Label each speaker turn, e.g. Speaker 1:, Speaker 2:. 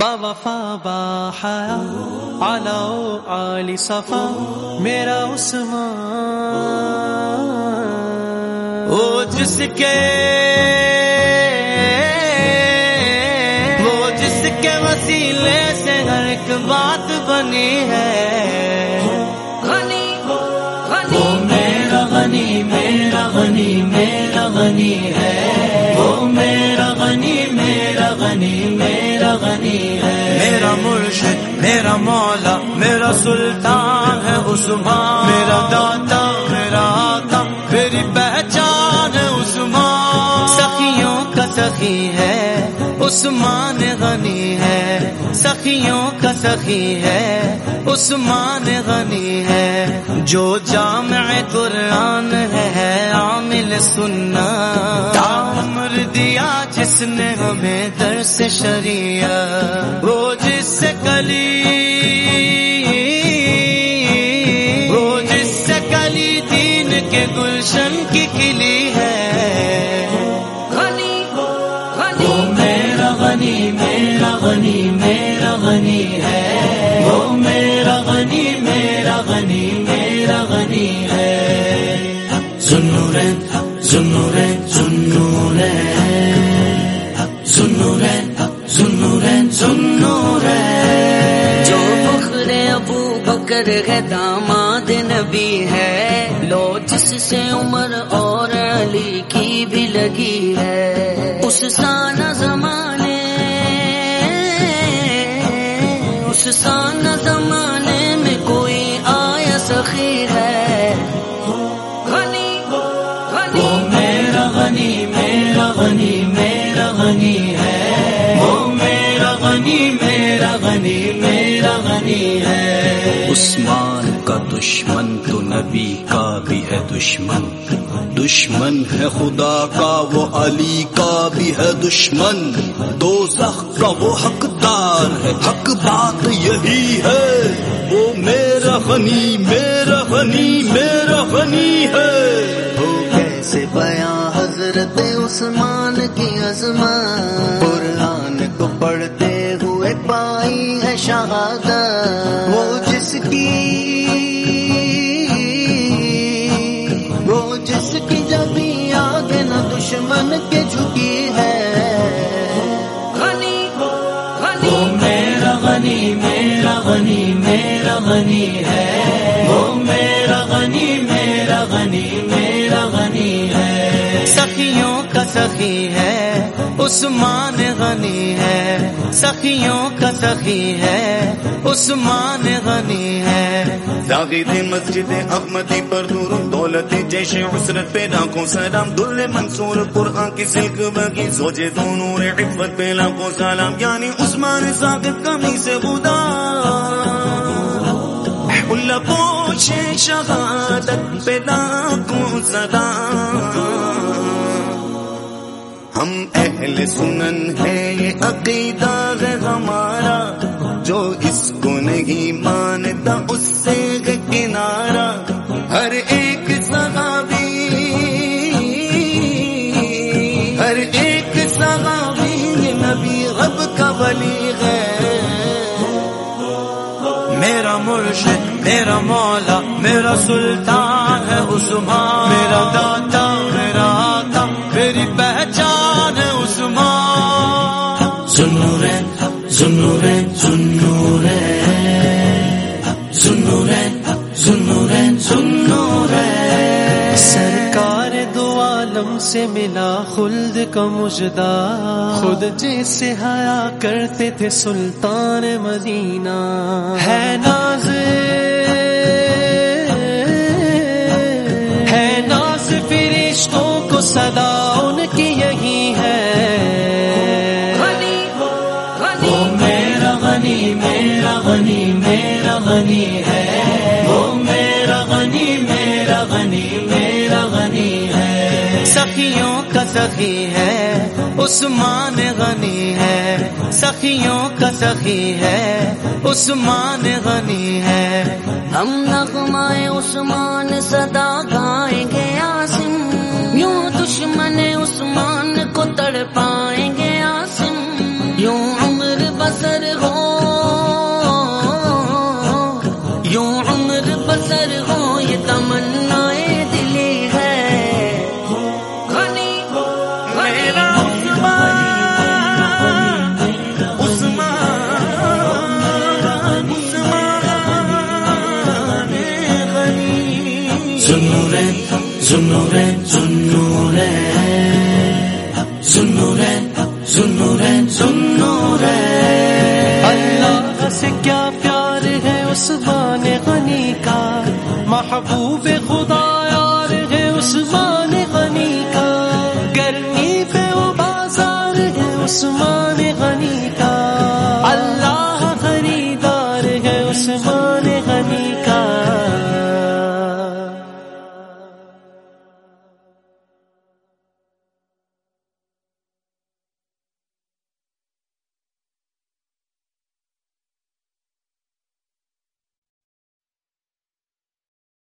Speaker 1: با وفا با حیا علاؤ علی صفا، میرا عثمان۔
Speaker 2: وہ جس کے وہ جس کے وسیلے سے ہر ایک بات بنی ہے۔ غنی غنی۔ میرا غنی میرا غنی میرا غنی ہے۔
Speaker 3: غنی میرا غنی
Speaker 2: ہے۔ میرا مرشد میرا مولا میرا سلطان ہے عثمان۔ میرا دادا میرا آقا میری پہچان ہے عثمان۔ سخیوں کا سخی ہے عثمان غنی ہے۔ سخیوں کا سخی ہے عثمان غنی ہے۔ جو جامع قرآن ہے عامل سننا عمر دیا جس نے ہمیں درس شریعہ وہ جس سے کلی۔
Speaker 4: سے عمر اور علی کی بھی لگی ہے۔ اس سانہ زمانے اس سانہ زمانے میں کوئی آیا سخی ہے۔ غنی وہ غنی
Speaker 3: میرا غنی میرا غنی میرا غنی ہے۔ وہ میرا غنی میرا غنی میرا غنی ہے۔
Speaker 5: عثمان کا دشمن تو نبی کا بھی ہے دشمن۔ دشمن ہے خدا کا، وہ علی کا بھی ہے دشمن۔ دو کا وہ حقدار ہے، حق بات یہی ہے۔ وہ میرا غنی میرا غنی میرا غنی ہے۔
Speaker 6: ہو کیسے بیاں حضرت عثمان کی عظمت؟ قرآن کو پڑھتے ہوئے پائی ہے شہادت۔
Speaker 3: میرا غنی ہے۔ وہ میرا غنی میرا غنی میرا غنی ہے۔
Speaker 2: سخیوں کا سخی ہے، عثمان غنی ہے۔ سخیوں کا سخی ہے، عثمان غنی ہے۔
Speaker 7: زاغد مسجد احمدی پر نور دولت جیش حسرت پہ لاکھوں سلام۔ دل منصور قرآن کی سلک بگی سوجے دو نور عفت پہ لاکھوں سلام۔ یعنی عثمان زاغد کمی سے خدا اللہ پوچھ شہادت پہ لاکھوں سلام ہم اہل سنن ہے یہ عقیدہ ہے ہمارا۔ جو اس کو نہیں مانتا، اس سے کنارا ہر ایک صحابی، ہر ایک صحابی، یہ نبی غب کا ولی ہے۔
Speaker 2: میرا مرشد میرا مولا میرا سلطان ہے عثمان۔ میرا دادا میرا آقا میری پہچان ہے عثمان۔ سنورین سنورین سنورین سنورین سنورین سنورین
Speaker 1: سرکار دو عالم سے ملا خلد کا مجدہ۔ خود جیسے حیا کرتے تھے سلطان مدینہ۔ ہے ناز صدا ان کی یہی ہے۔
Speaker 2: وہ
Speaker 3: میرا غنی میرا غنی میرا غنی ہے۔ وہ میرا غنی میرا غنی میرا غنی ہے۔
Speaker 2: سخیوں کا سخی ہے عثمان غنی ہے۔ سخیوں کا سخی ہے عثمان غنی ہے۔
Speaker 4: ہم نغمائے عثمان صدا گائیں گے آسم دشمن عثمان کو تڑ پائیں گے آسم یوں عمر بسر ہو۔ یوں عمر بسر ہو، یہ تمنا دلی ہے۔ غنی
Speaker 7: میرا عثمان عثمان غنی سنو
Speaker 2: رے، سنو
Speaker 1: اللہ سے کیا پیار ہے غنی محبوب خدا یار ہے عثمان غنی کا؟ گرمی پہ وہ بازار ہے عثمان غنی